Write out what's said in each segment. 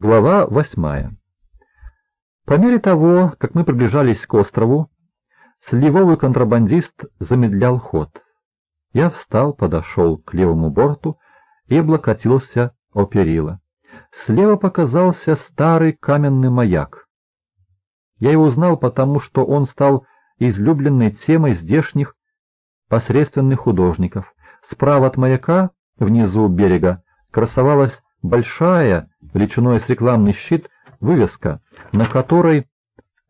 Глава восьмая. По мере того, как мы приближались к острову, сливовый контрабандист замедлял ход. Я встал, подошел к левому борту и облокотился о перила. Слева показался старый каменный маяк. Я его узнал потому, что он стал излюбленной темой здешних посредственных художников. Справа от маяка, внизу берега, красовалась большая, величиной с рекламный щит, вывеска, на которой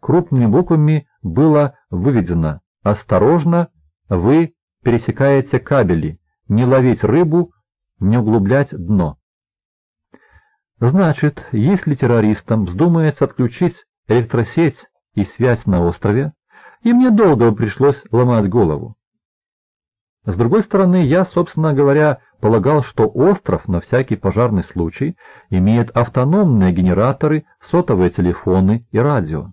крупными буквами было выведено «Осторожно, вы пересекаете кабели, не ловить рыбу, не углублять дно». Значит, если террористам вздумается отключить электросеть и связь на острове, им недолго пришлось ломать голову. С другой стороны, я, собственно говоря, полагал, что остров на всякий пожарный случай имеет автономные генераторы, сотовые телефоны и радио.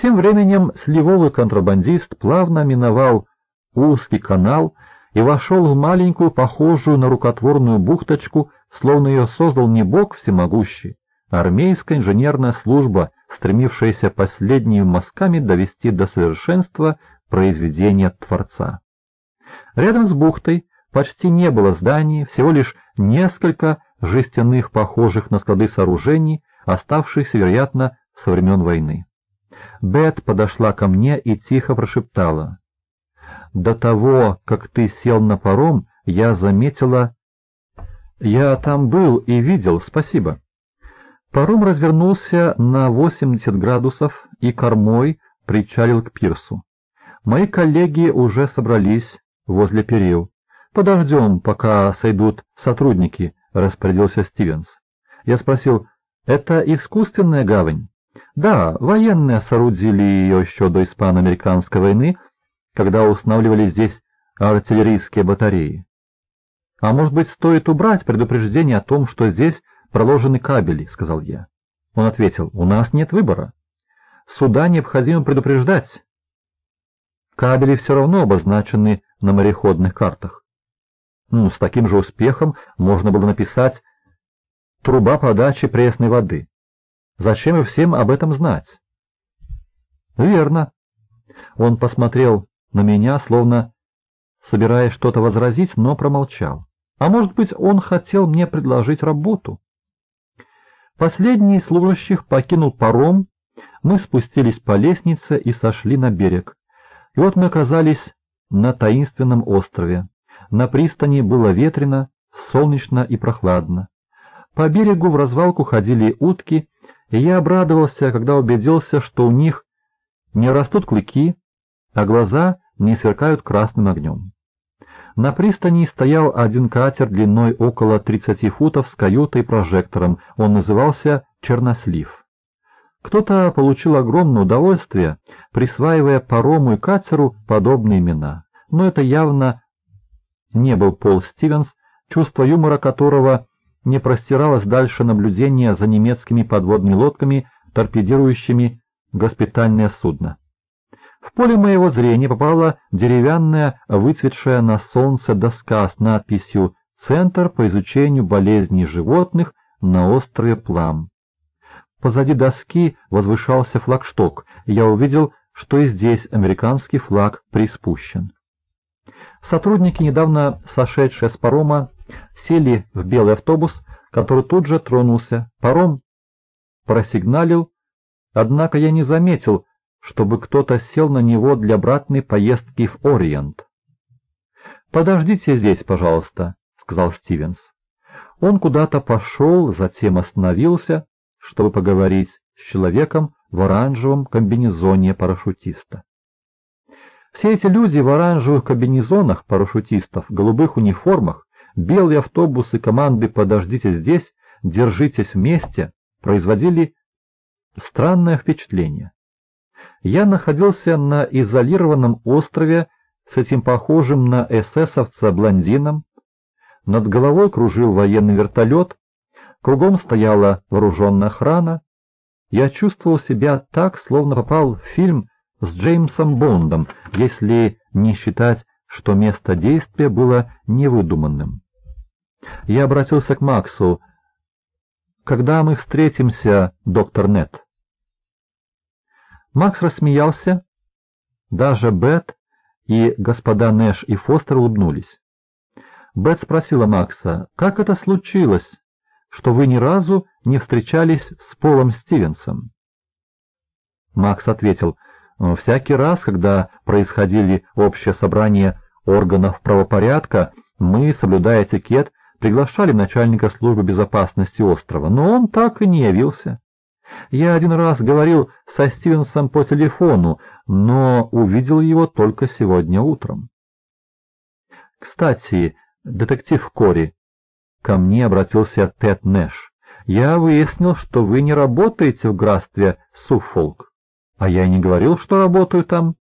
Тем временем сливовый контрабандист плавно миновал узкий канал и вошел в маленькую, похожую на рукотворную бухточку, словно ее создал не бог всемогущий, а армейская инженерная служба, стремившаяся последними мазками довести до совершенства произведения Творца. Рядом с бухтой почти не было зданий, всего лишь несколько жестяных, похожих на склады сооружений, оставшихся, вероятно, со времен войны. Бет подошла ко мне и тихо прошептала. «До того, как ты сел на паром, я заметила...» «Я там был и видел, спасибо». Паром развернулся на 80 градусов и кормой причалил к пирсу. Мои коллеги уже собрались, возле перил. «Подождем, пока сойдут сотрудники», — распорядился Стивенс. Я спросил, «Это искусственная гавань?» «Да, военные соорудили ее еще до испано-американской войны, когда устанавливали здесь артиллерийские батареи. А может быть, стоит убрать предупреждение о том, что здесь проложены кабели, — сказал я. Он ответил, у нас нет выбора. Суда необходимо предупреждать. Кабели все равно обозначены на мореходных картах. Ну, с таким же успехом можно было написать «труба подачи пресной воды». Зачем и всем об этом знать? Верно. Он посмотрел на меня, словно собираясь что-то возразить, но промолчал. А может быть, он хотел мне предложить работу? Последний из служащих покинул паром, мы спустились по лестнице и сошли на берег. И вот мы оказались на таинственном острове. На пристани было ветрено, солнечно и прохладно. По берегу в развалку ходили утки, и я обрадовался, когда убедился, что у них не растут клыки, а глаза не сверкают красным огнем. На пристани стоял один катер длиной около 30 футов с каютой и прожектором, он назывался «Чернослив». Кто-то получил огромное удовольствие, присваивая парому и катеру подобные имена. Но это явно не был Пол Стивенс, чувство юмора которого не простиралось дальше наблюдения за немецкими подводными лодками, торпедирующими госпитальное судно. В поле моего зрения попала деревянная, выцветшая на солнце доска с надписью «Центр по изучению болезней животных на острове Плам». Позади доски возвышался флагшток, и я увидел, что и здесь американский флаг приспущен. Сотрудники, недавно сошедшие с парома, сели в белый автобус, который тут же тронулся. Паром просигналил, однако я не заметил, чтобы кто-то сел на него для обратной поездки в Ориент. «Подождите здесь, пожалуйста», — сказал Стивенс. Он куда-то пошел, затем остановился, чтобы поговорить с человеком в оранжевом комбинезоне парашютиста. Все эти люди в оранжевых комбинезонах парашютистов, голубых униформах, белые автобусы команды «Подождите здесь», «Держитесь вместе» производили странное впечатление. Я находился на изолированном острове с этим похожим на эсэсовца блондином. Над головой кружил военный вертолет, Кругом стояла вооруженная охрана. Я чувствовал себя так, словно попал в фильм с Джеймсом Бондом, если не считать, что место действия было невыдуманным. Я обратился к Максу. когда мы встретимся, доктор Нет?» Макс рассмеялся. Даже Бет и господа Нэш и Фостер улыбнулись. Бет спросила Макса, как это случилось, что вы ни разу не встречались с Полом Стивенсом? Макс ответил, всякий раз, когда происходили общее собрание органов правопорядка, мы, соблюдая этикет, приглашали начальника службы безопасности острова, но он так и не явился. Я один раз говорил со Стивенсом по телефону, но увидел его только сегодня утром. Кстати, детектив Кори, ко мне обратился Тед Нэш. Я выяснил, что вы не работаете в графстве Суффолк. А я и не говорил, что работаю там.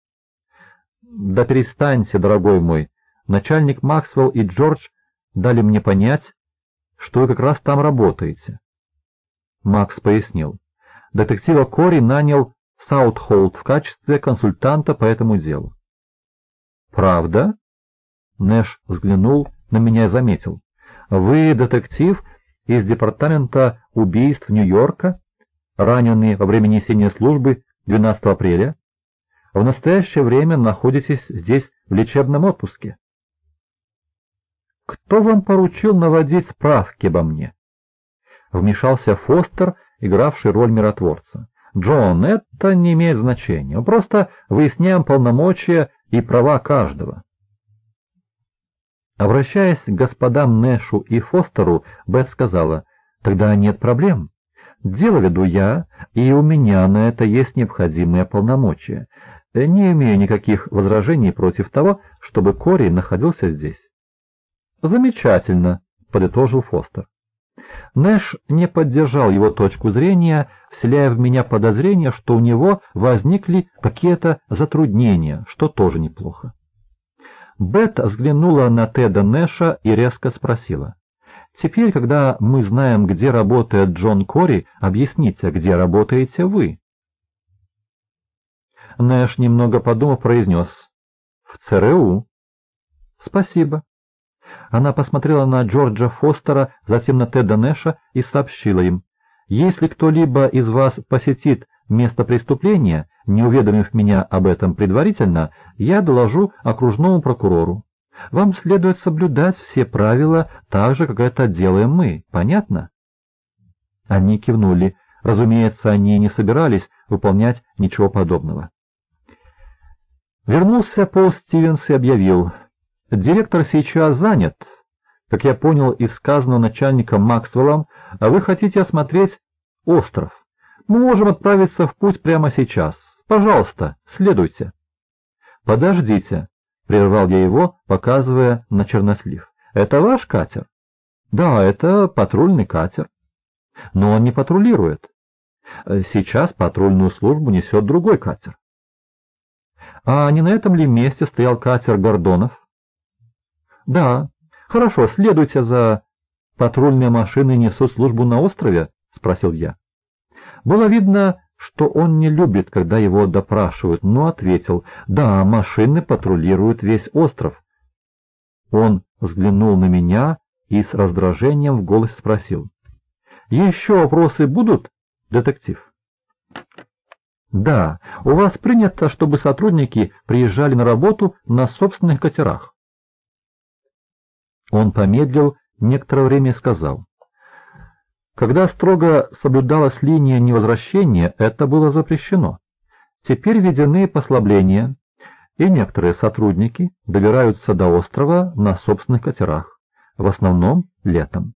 Да перестаньте, дорогой мой. Начальник Максвелл и Джордж дали мне понять, что вы как раз там работаете. Макс пояснил детектива Кори нанял Саутхолд в качестве консультанта по этому делу. «Правда?» Нэш взглянул на меня и заметил. «Вы детектив из департамента убийств Нью-Йорка, раненый во время несения службы 12 апреля? В настоящее время находитесь здесь в лечебном отпуске. Кто вам поручил наводить справки обо мне?» Вмешался Фостер игравший роль миротворца. «Джон, это не имеет значения. Мы просто выясняем полномочия и права каждого». Обращаясь к господам Нэшу и Фостеру, Бет сказала, «Тогда нет проблем. Дело веду я, и у меня на это есть необходимые полномочия. Не имею никаких возражений против того, чтобы Кори находился здесь». «Замечательно», — подытожил Фостер. Нэш не поддержал его точку зрения, вселяя в меня подозрение, что у него возникли какие-то затруднения, что тоже неплохо. Бет взглянула на Теда Нэша и резко спросила. «Теперь, когда мы знаем, где работает Джон Кори, объясните, где работаете вы?» Нэш, немного подумав, произнес. «В ЦРУ». «Спасибо». Она посмотрела на Джорджа Фостера, затем на Теда Нэша и сообщила им, «Если кто-либо из вас посетит место преступления, не уведомив меня об этом предварительно, я доложу окружному прокурору. Вам следует соблюдать все правила так же, как это делаем мы, понятно?» Они кивнули. Разумеется, они не собирались выполнять ничего подобного. Вернулся Пол Стивенс и объявил, Директор сейчас занят. Как я понял из сказанного начальником Максвеллом, а вы хотите осмотреть остров. Мы можем отправиться в путь прямо сейчас. Пожалуйста, следуйте. Подождите, прервал я его, показывая на чернослив. Это ваш катер? Да, это патрульный катер. Но он не патрулирует. Сейчас патрульную службу несет другой катер. А не на этом ли месте стоял катер Гордонов? «Да. Хорошо, следуйте за...» «Патрульные машины несут службу на острове?» — спросил я. Было видно, что он не любит, когда его допрашивают, но ответил, «Да, машины патрулируют весь остров». Он взглянул на меня и с раздражением в голос спросил, «Еще вопросы будут, детектив?» «Да, у вас принято, чтобы сотрудники приезжали на работу на собственных катерах. Он помедлил, некоторое время и сказал. Когда строго соблюдалась линия невозвращения, это было запрещено. Теперь введены послабления, и некоторые сотрудники добираются до острова на собственных катерах, в основном летом.